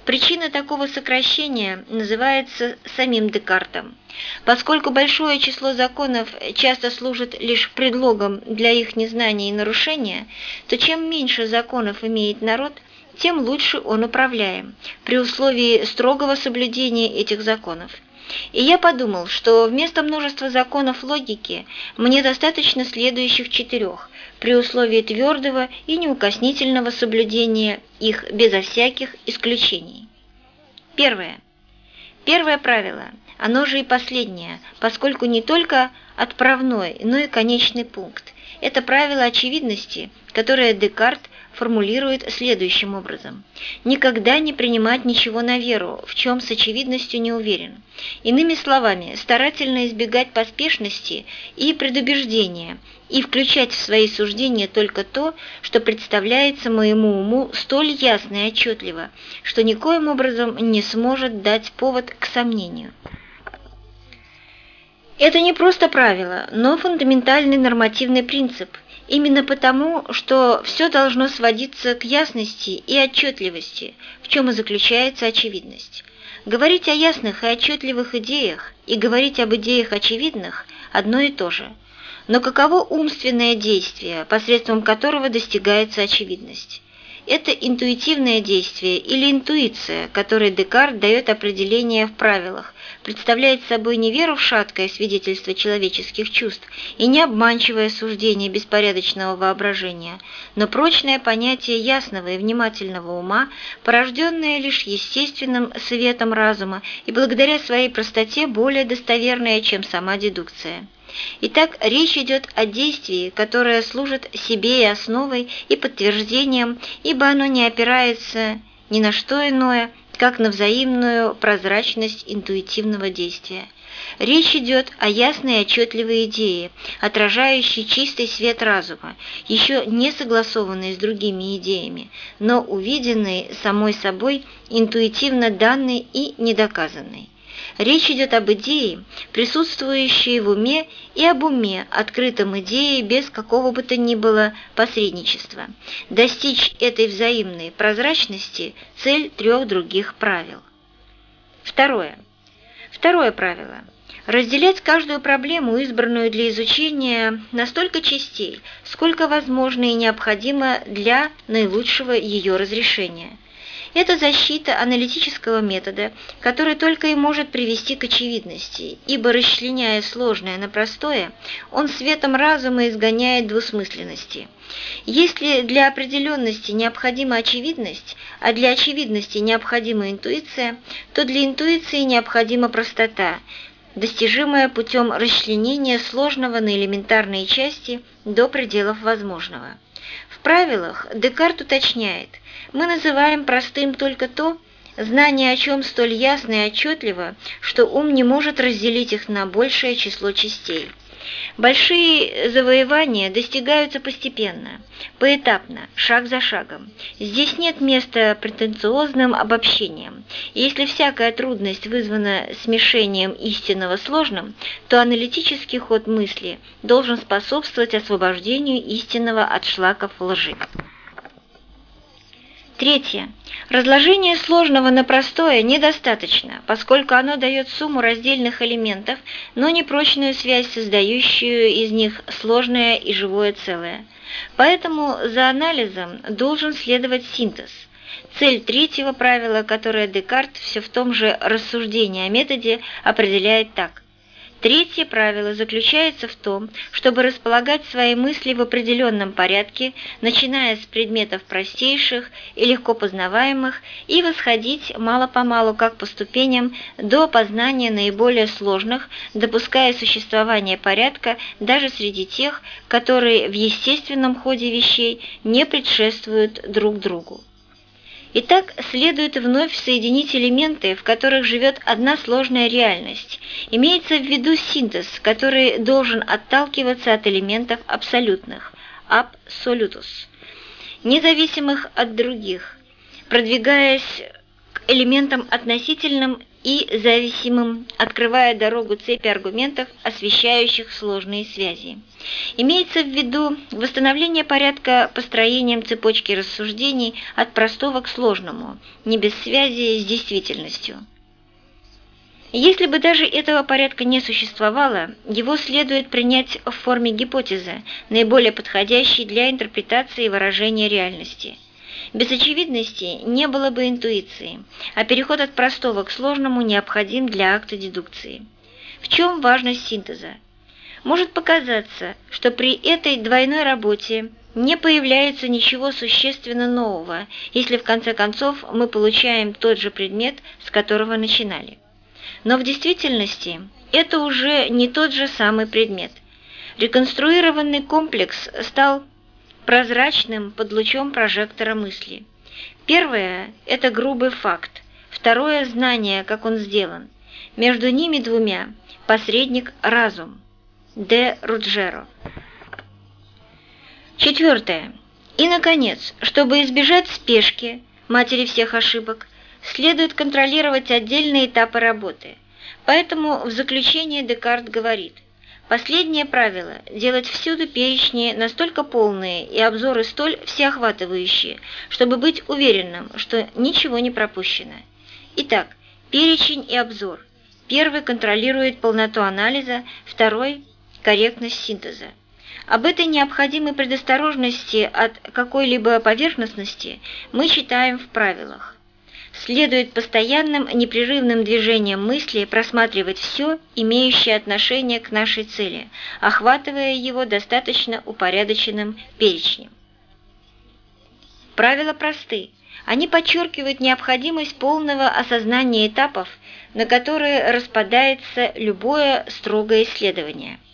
Причина такого сокращения называется самим Декартом. Поскольку большое число законов часто служит лишь предлогом для их незнания и нарушения, то чем меньше законов имеет народ, тем лучше он управляем, при условии строгого соблюдения этих законов. И я подумал, что вместо множества законов логики мне достаточно следующих четырех, при условии твердого и неукоснительного соблюдения их безо всяких исключений. Первое. Первое правило, оно же и последнее, поскольку не только отправной, но и конечный пункт. Это правило очевидности, которое Декарт формулирует следующим образом. Никогда не принимать ничего на веру, в чем с очевидностью не уверен. Иными словами, старательно избегать поспешности и предубеждения и включать в свои суждения только то, что представляется моему уму столь ясно и отчетливо, что никоим образом не сможет дать повод к сомнению. Это не просто правило, но фундаментальный нормативный принцип – Именно потому, что все должно сводиться к ясности и отчетливости, в чем и заключается очевидность. Говорить о ясных и отчетливых идеях и говорить об идеях очевидных – одно и то же. Но каково умственное действие, посредством которого достигается очевидность? Это интуитивное действие или интуиция, которой Декарт дает определение в правилах, представляет собой не веру в шаткое свидетельство человеческих чувств и не обманчивое суждение беспорядочного воображения, но прочное понятие ясного и внимательного ума, порожденное лишь естественным светом разума и благодаря своей простоте более достоверное, чем сама дедукция. Итак, речь идет о действии, которое служит себе и основой, и подтверждением, ибо оно не опирается ни на что иное, как на взаимную прозрачность интуитивного действия. Речь идет о ясной и отчетливой идее, отражающей чистый свет разума, еще не согласованной с другими идеями, но увиденной самой собой, интуитивно данной и недоказанной. Речь идет об идее, присутствующей в уме, и об уме, открытом идее без какого бы то ни было посредничества. Достичь этой взаимной прозрачности – цель трех других правил. Второе. Второе правило. Разделять каждую проблему, избранную для изучения, на столько частей, сколько возможно и необходимо для наилучшего ее разрешения – Это защита аналитического метода, который только и может привести к очевидности, ибо, расчленяя сложное на простое, он светом разума изгоняет двусмысленности. Если для определенности необходима очевидность, а для очевидности необходима интуиция, то для интуиции необходима простота, достижимая путем расчленения сложного на элементарные части до пределов возможного. В правилах Декарт уточняет, мы называем простым только то, знание о чем столь ясно и отчетливо, что ум не может разделить их на большее число частей. Большие завоевания достигаются постепенно, поэтапно, шаг за шагом. Здесь нет места претенциозным обобщениям. если всякая трудность вызвана смешением истинного сложным, то аналитический ход мысли должен способствовать освобождению истинного от шлаков лжи. Третье. Разложение сложного на простое недостаточно, поскольку оно дает сумму раздельных элементов, но не прочную связь, создающую из них сложное и живое целое. Поэтому за анализом должен следовать синтез. Цель третьего правила, которое Декарт все в том же рассуждении о методе определяет так. Третье правило заключается в том, чтобы располагать свои мысли в определенном порядке, начиная с предметов простейших и легко познаваемых, и восходить мало-помалу, как по ступеням, до познания наиболее сложных, допуская существование порядка даже среди тех, которые в естественном ходе вещей не предшествуют друг другу. Итак, следует вновь соединить элементы, в которых живет одна сложная реальность. Имеется в виду синтез, который должен отталкиваться от элементов абсолютных, абсолютус, независимых от других, продвигаясь к элементам относительным и зависимым, открывая дорогу цепи аргументов, освещающих сложные связи. Имеется в виду восстановление порядка построением цепочки рассуждений от простого к сложному, не без связи с действительностью. Если бы даже этого порядка не существовало, его следует принять в форме гипотезы, наиболее подходящей для интерпретации выражения реальности – без очевидности не было бы интуиции, а переход от простого к сложному необходим для акта дедукции. В чем важность синтеза? Может показаться, что при этой двойной работе не появляется ничего существенно нового, если в конце концов мы получаем тот же предмет, с которого начинали. Но в действительности это уже не тот же самый предмет. Реконструированный комплекс стал прозрачным под лучом прожектора мысли. Первое – это грубый факт, второе – знание, как он сделан. Между ними двумя – посредник – разум. Де Руджеро. Четвертое. И, наконец, чтобы избежать спешки, матери всех ошибок, следует контролировать отдельные этапы работы. Поэтому в заключение Декарт говорит – Последнее правило – делать всюду перечни настолько полные и обзоры столь всеохватывающие, чтобы быть уверенным, что ничего не пропущено. Итак, перечень и обзор. Первый контролирует полноту анализа, второй – корректность синтеза. Об этой необходимой предосторожности от какой-либо поверхностности мы читаем в правилах следует постоянным непрерывным движением мысли просматривать все, имеющее отношение к нашей цели, охватывая его достаточно упорядоченным перечнем. Правила просты. Они подчеркивают необходимость полного осознания этапов, на которые распадается любое строгое исследование –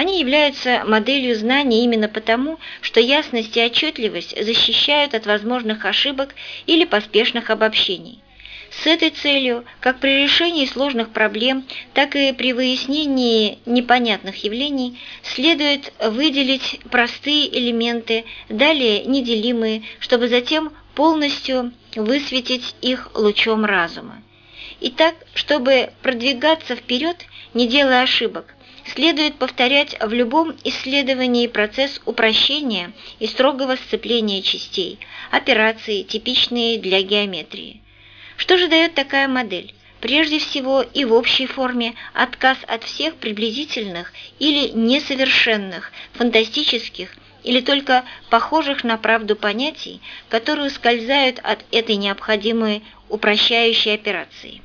они являются моделью знаний именно потому, что ясность и отчетливость защищают от возможных ошибок или поспешных обобщений. С этой целью, как при решении сложных проблем, так и при выяснении непонятных явлений, следует выделить простые элементы, далее неделимые, чтобы затем полностью высветить их лучом разума. Итак, чтобы продвигаться вперед, не делая ошибок, следует повторять в любом исследовании процесс упрощения и строгого сцепления частей, операции, типичные для геометрии. Что же дает такая модель? Прежде всего и в общей форме отказ от всех приблизительных или несовершенных, фантастических или только похожих на правду понятий, которые ускользают от этой необходимой упрощающей операции.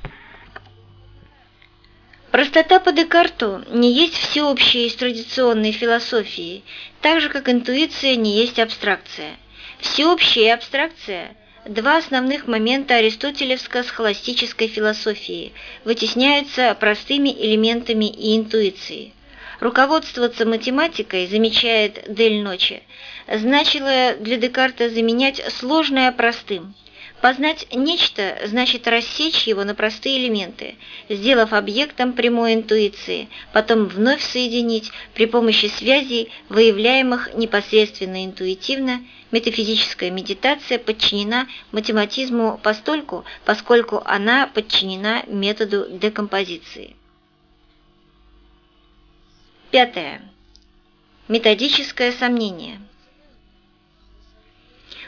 Простота по Декарту не есть всеобщая из традиционной философии, так же, как интуиция не есть абстракция. Всеобщая и абстракция – два основных момента аристотелевско-схоластической философии, вытесняются простыми элементами и интуицией. Руководствоваться математикой, замечает Дель Ночи, значило для Декарта заменять сложное простым – Познать нечто значит рассечь его на простые элементы, сделав объектом прямой интуиции, потом вновь соединить при помощи связей, выявляемых непосредственно интуитивно, метафизическая медитация подчинена математизму постольку, поскольку она подчинена методу декомпозиции. Пятое. Методическое сомнение.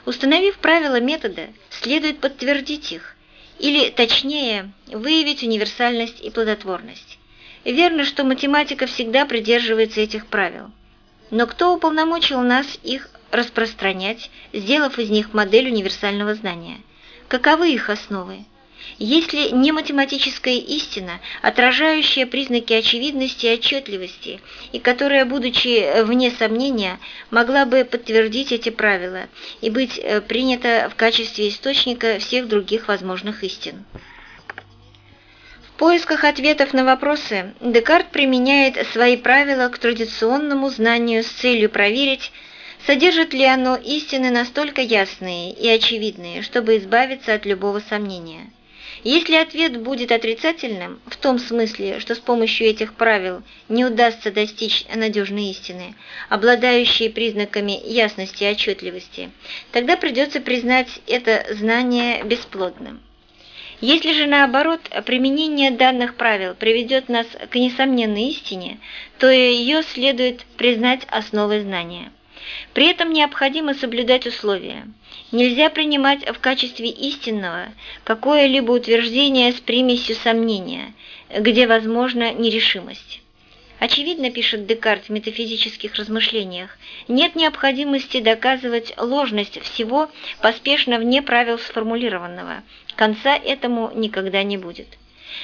Установив правила метода, следует подтвердить их, или, точнее, выявить универсальность и плодотворность. Верно, что математика всегда придерживается этих правил. Но кто уполномочил нас их распространять, сделав из них модель универсального знания? Каковы их основы? Если не математическая истина, отражающая признаки очевидности и отчетливости, и которая, будучи вне сомнения, могла бы подтвердить эти правила и быть э, принята в качестве источника всех других возможных истин. В поисках ответов на вопросы Декарт применяет свои правила к традиционному знанию с целью проверить, содержит ли оно истины настолько ясные и очевидные, чтобы избавиться от любого сомнения. Если ответ будет отрицательным, в том смысле, что с помощью этих правил не удастся достичь надежной истины, обладающей признаками ясности и отчетливости, тогда придется признать это знание бесплодным. Если же наоборот применение данных правил приведет нас к несомненной истине, то ее следует признать основой знания. При этом необходимо соблюдать условия. Нельзя принимать в качестве истинного какое-либо утверждение с примесью сомнения, где возможна нерешимость. Очевидно, пишет Декарт в метафизических размышлениях, нет необходимости доказывать ложность всего поспешно вне правил сформулированного. Конца этому никогда не будет.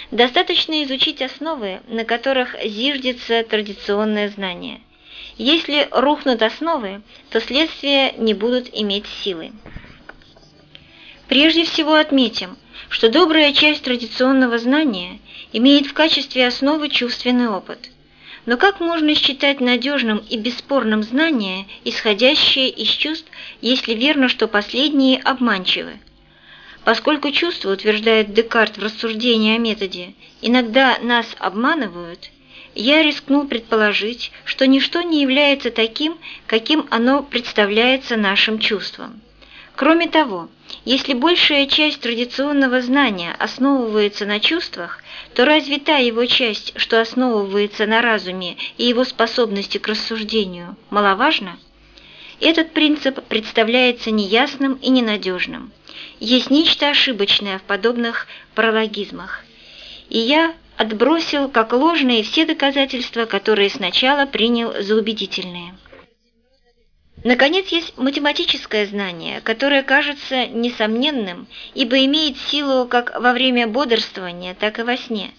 Достаточно изучить основы, на которых зиждется традиционное знание – если рухнут основы, то следствия не будут иметь силы. Прежде всего отметим, что добрая часть традиционного знания имеет в качестве основы чувственный опыт. Но как можно считать надежным и бесспорным знание, исходящее из чувств, если верно, что последние обманчивы? Поскольку чувства, утверждает Декарт в рассуждении о методе, иногда нас обманывают – я рискнул предположить, что ничто не является таким, каким оно представляется нашим чувствам. Кроме того, если большая часть традиционного знания основывается на чувствах, то разве та его часть, что основывается на разуме и его способности к рассуждению, маловажна? Этот принцип представляется неясным и ненадежным. Есть нечто ошибочное в подобных паралогизмах. И я отбросил как ложные все доказательства, которые сначала принял за убедительные. Наконец, есть математическое знание, которое кажется несомненным, ибо имеет силу как во время бодрствования, так и во сне.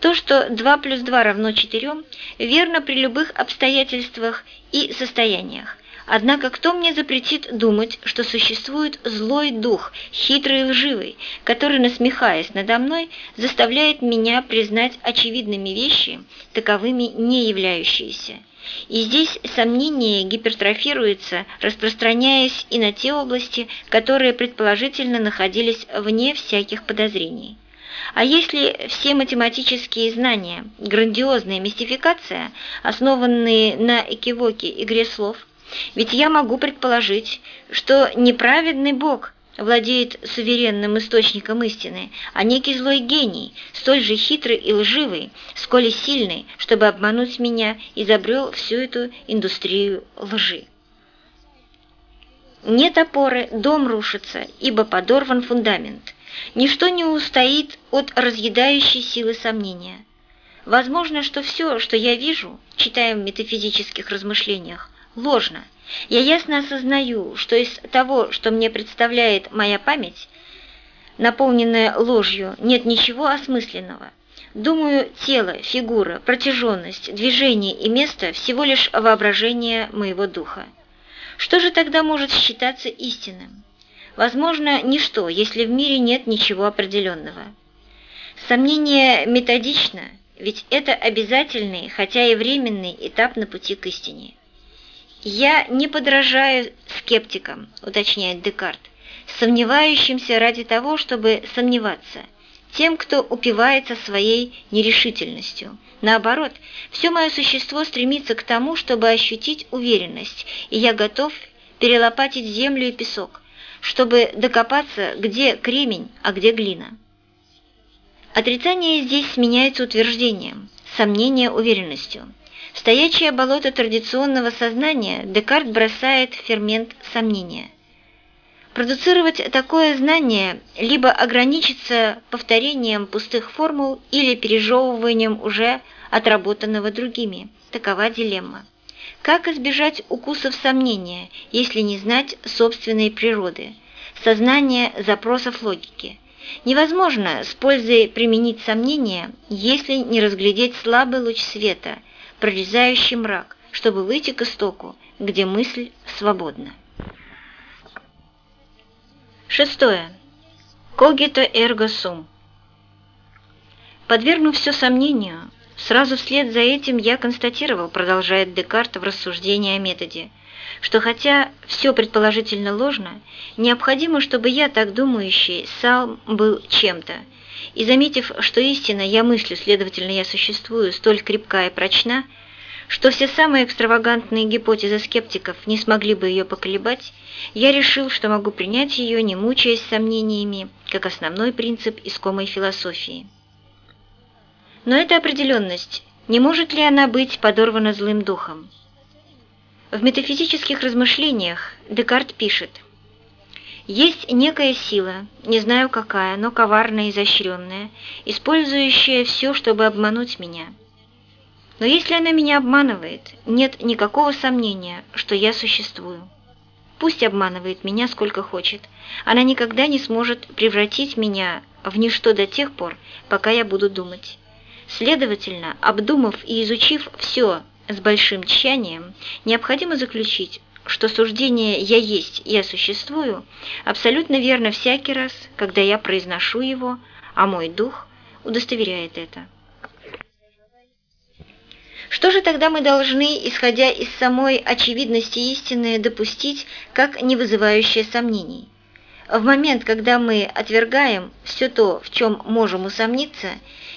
То, что 2 плюс 2 равно 4, верно при любых обстоятельствах и состояниях. Однако кто мне запретит думать, что существует злой дух, хитрый и лживый, который, насмехаясь надо мной, заставляет меня признать очевидными вещи, таковыми не являющиеся? И здесь сомнение гипертрофируется, распространяясь и на те области, которые предположительно находились вне всяких подозрений. А если все математические знания – грандиозная мистификация, основанные на экивоке игре слов – ведь я могу предположить, что неправедный Бог владеет суверенным источником истины, а некий злой гений, столь же хитрый и лживый, сколь и сильный, чтобы обмануть меня, изобрел всю эту индустрию лжи. Нет опоры, дом рушится, ибо подорван фундамент. Ничто не устоит от разъедающей силы сомнения. Возможно, что все, что я вижу, читая в метафизических размышлениях, ложно, Я ясно осознаю, что из того, что мне представляет моя память, наполненная ложью, нет ничего осмысленного. Думаю, тело, фигура, протяженность, движение и место – всего лишь воображение моего духа. Что же тогда может считаться истинным? Возможно, ничто, если в мире нет ничего определенного. Сомнение методично, ведь это обязательный, хотя и временный этап на пути к истине. «Я не подражаю скептикам», уточняет Декарт, сомневающимся ради того, чтобы сомневаться, тем, кто упивается своей нерешительностью. Наоборот, все мое существо стремится к тому, чтобы ощутить уверенность, и я готов перелопатить землю и песок, чтобы докопаться, где кремень, а где глина. Отрицание здесь сменяется утверждением, сомнение уверенностью. В стоячее болото традиционного сознания Декарт бросает фермент сомнения. Продуцировать такое знание либо ограничиться повторением пустых формул или пережевыванием уже отработанного другими. Такова дилемма. Как избежать укусов сомнения, если не знать собственной природы, сознания запросов логики? Невозможно с пользой применить сомнение, если не разглядеть слабый луч света, прорезающий мрак, чтобы выйти к истоку, где мысль свободна. Шестое. Когито эрго сум. Подвергнув все сомнению, сразу вслед за этим я констатировал, продолжает Декарт в рассуждении о методе – что хотя все предположительно ложно, необходимо, чтобы я, так думающий, сам был чем-то. И заметив, что истина я мыслю, следовательно, я существую, столь крепка и прочна, что все самые экстравагантные гипотезы скептиков не смогли бы ее поколебать, я решил, что могу принять ее, не мучаясь сомнениями, как основной принцип искомой философии. Но эта определенность, не может ли она быть подорвана злым духом? В метафизических размышлениях Декарт пишет «Есть некая сила, не знаю какая, но коварная и изощренная, использующая все, чтобы обмануть меня. Но если она меня обманывает, нет никакого сомнения, что я существую. Пусть обманывает меня сколько хочет, она никогда не сможет превратить меня в ничто до тех пор, пока я буду думать. Следовательно, обдумав и изучив все, с большим тщанием, необходимо заключить, что суждение «я есть, я существую» абсолютно верно всякий раз, когда я произношу его, а мой дух удостоверяет это. Что же тогда мы должны, исходя из самой очевидности истины, допустить, как не вызывающее сомнений? В момент, когда мы отвергаем все то, в чем можем усомниться,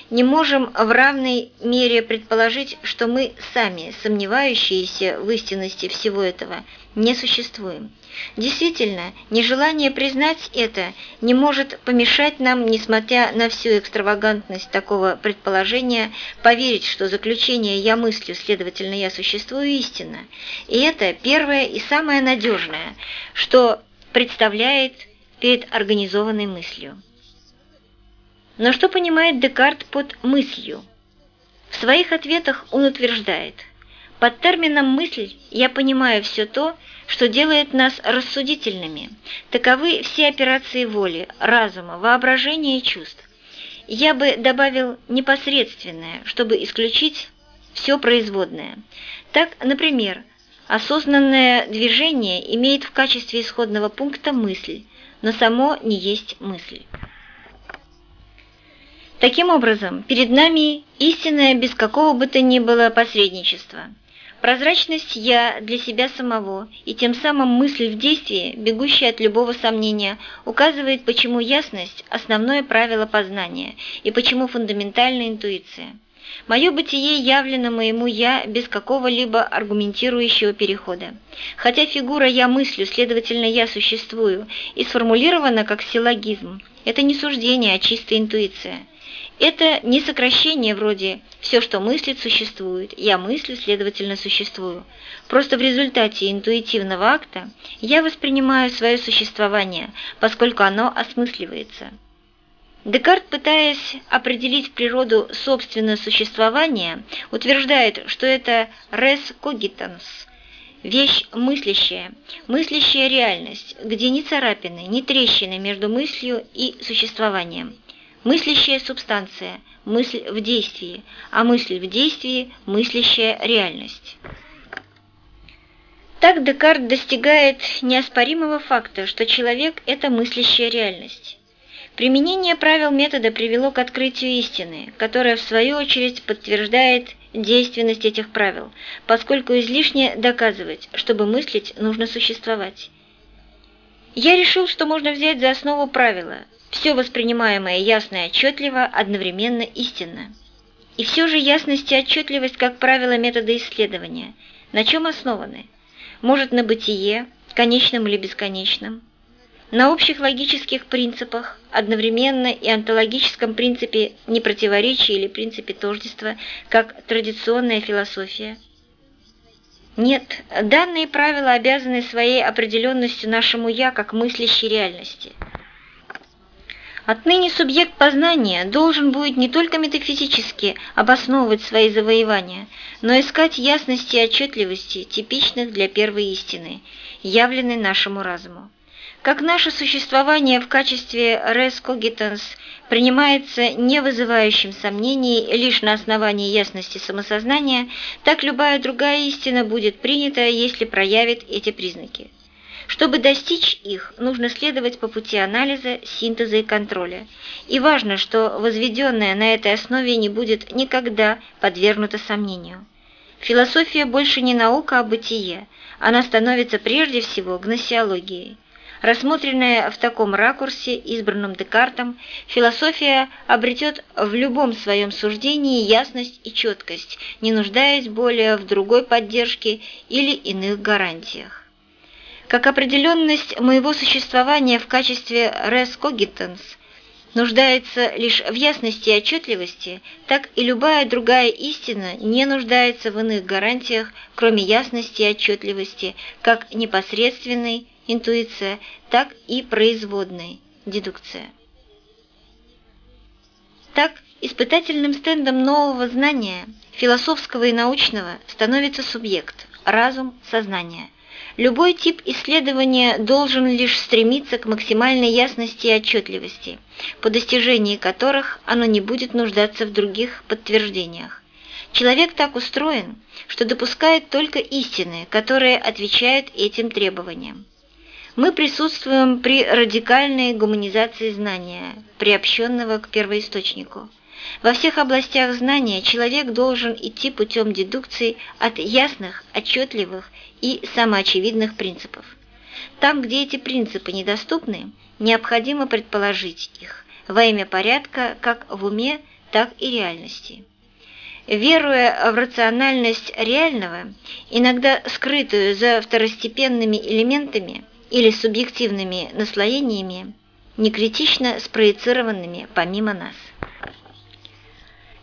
не можем в равной мере предположить, что мы сами, сомневающиеся в истинности всего этого, не существуем. Действительно, нежелание признать это не может помешать нам, несмотря на всю экстравагантность такого предположения, поверить, что заключение «я мыслю, следовательно, я существую» истина. И это первое и самое надежное, что представляет перед организованной мыслью. Но что понимает Декарт под мыслью? В своих ответах он утверждает, под термином «мысль» я понимаю все то, что делает нас рассудительными. Таковы все операции воли, разума, воображения и чувств. Я бы добавил непосредственное, чтобы исключить все производное. Так, например, осознанное движение имеет в качестве исходного пункта мысль, но само не есть мысль. Таким образом, перед нами истинное без какого бы то ни было посредничества. Прозрачность «я» для себя самого и тем самым мысль в действии, бегущая от любого сомнения, указывает, почему ясность – основное правило познания и почему фундаментальная интуиция. Мое бытие явлено моему «я» без какого-либо аргументирующего перехода. Хотя фигура «я мыслю», следовательно, «я существую» и сформулирована как силлогизм, это не суждение, а чистая интуиция – это не сокращение вроде «все, что мыслит, существует», «я мыслю, следовательно, существую». Просто в результате интуитивного акта я воспринимаю свое существование, поскольку оно осмысливается. Декарт, пытаясь определить природу собственного существования, утверждает, что это «res cogitans» Вещь мыслящая, мыслящая реальность, где ни царапины, ни трещины между мыслью и существованием. Мыслящая субстанция, мысль в действии, а мысль в действии – мыслящая реальность. Так Декарт достигает неоспоримого факта, что человек – это мыслящая реальность. Применение правил метода привело к открытию истины, которая в свою очередь подтверждает действенность этих правил, поскольку излишне доказывать, чтобы мыслить, нужно существовать. Я решил, что можно взять за основу правила «все воспринимаемое ясно и отчетливо, одновременно истинно». И все же ясность и отчетливость как правило метода исследования. На чем основаны? Может, на бытие, конечном или бесконечном? На общих логических принципах, одновременно и онтологическом принципе непротиворечия или принципе тождества, как традиционная философия. Нет, данные правила обязаны своей определенностью нашему «я» как мыслящей реальности. Отныне субъект познания должен будет не только метафизически обосновывать свои завоевания, но искать ясности и отчетливости, типичных для первой истины, явленной нашему разуму как наше существование в качестве cogitans принимается не вызывающим сомнений лишь на основании ясности самосознания, так любая другая истина будет принята, если проявит эти признаки. Чтобы достичь их, нужно следовать по пути анализа, синтеза и контроля. И важно, что возведенное на этой основе не будет никогда подвергнуто сомнению. Философия больше не наука, а бытие. Она становится прежде всего гносеологией. Рассмотренная в таком ракурсе, избранном Декартом, философия обретет в любом своем суждении ясность и четкость, не нуждаясь более в другой поддержке или иных гарантиях. Как определенность моего существования в качестве res cogitans нуждается лишь в ясности и отчетливости, так и любая другая истина не нуждается в иных гарантиях, кроме ясности и отчетливости, как непосредственной интуиция, так и производной, дедукция. Так, испытательным стендом нового знания, философского и научного, становится субъект, разум, сознание. Любой тип исследования должен лишь стремиться к максимальной ясности и отчетливости, по достижении которых оно не будет нуждаться в других подтверждениях. Человек так устроен, что допускает только истины, которые отвечают этим требованиям мы присутствуем при радикальной гуманизации знания, приобщенного к первоисточнику. Во всех областях знания человек должен идти путем дедукции от ясных, отчетливых и самоочевидных принципов. Там, где эти принципы недоступны, необходимо предположить их во имя порядка как в уме, так и реальности. Веруя в рациональность реального, иногда скрытую за второстепенными элементами, или субъективными наслоениями, некритично спроецированными помимо нас.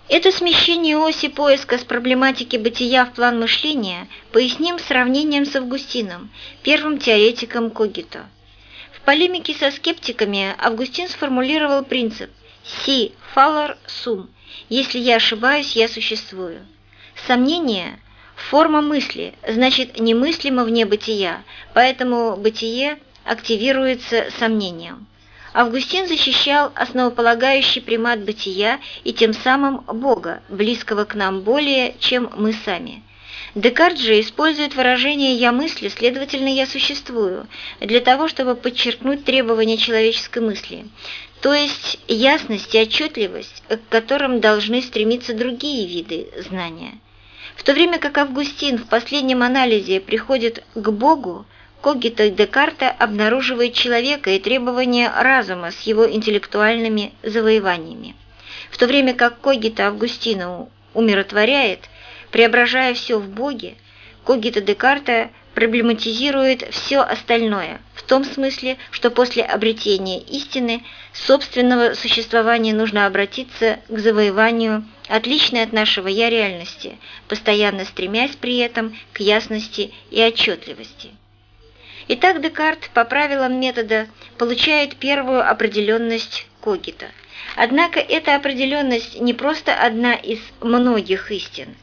Это смещение оси поиска с проблематики бытия в план мышления поясним сравнением с Августином, первым теоретиком Когито. В полемике со скептиками Августин сформулировал принцип «си фалор сум» – «если я ошибаюсь, я существую». Сомнение Форма мысли, значит, немыслимо вне бытия, поэтому бытие активируется сомнением. Августин защищал основополагающий примат бытия и тем самым Бога, близкого к нам более, чем мы сами. Декарт же использует выражение «я мыслю», следовательно, «я существую», для того, чтобы подчеркнуть требования человеческой мысли, то есть ясность и отчетливость, к которым должны стремиться другие виды знания. В то время как Августин в последнем анализе приходит к Богу, Когито Декарта обнаруживает человека и требования разума с его интеллектуальными завоеваниями. В то время как Когито Августина умиротворяет, преображая все в Боге, Когито Декарта проблематизирует все остальное, в том смысле, что после обретения истины собственного существования нужно обратиться к завоеванию отличной от нашего «я» реальности, постоянно стремясь при этом к ясности и отчетливости. Итак, Декарт по правилам метода получает первую определенность Когита. Однако эта определенность не просто одна из многих истин.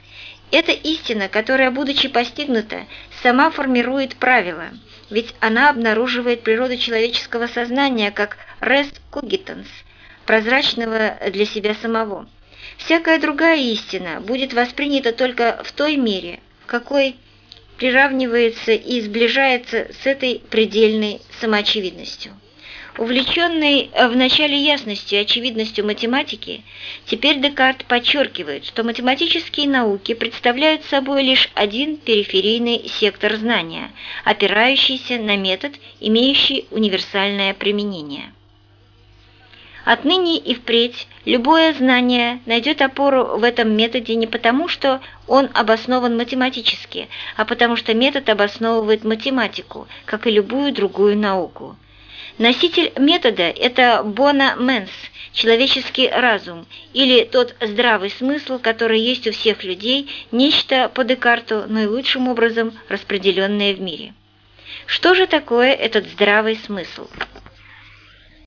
Эта истина, которая, будучи постигнута, сама формирует правила, ведь она обнаруживает природу человеческого сознания как res cogitans, прозрачного для себя самого. Всякая другая истина будет воспринята только в той мере, в какой приравнивается и сближается с этой предельной самоочевидностью. Увлеченный в начале ясностью и очевидностью математики, теперь Декарт подчеркивает, что математические науки представляют собой лишь один периферийный сектор знания, опирающийся на метод, имеющий универсальное применение. Отныне и впредь любое знание найдет опору в этом методе не потому, что он обоснован математически, а потому что метод обосновывает математику, как и любую другую науку. Носитель метода – это бона менс, человеческий разум, или тот здравый смысл, который есть у всех людей, нечто по Декарту наилучшим образом распределенное в мире. Что же такое этот здравый смысл?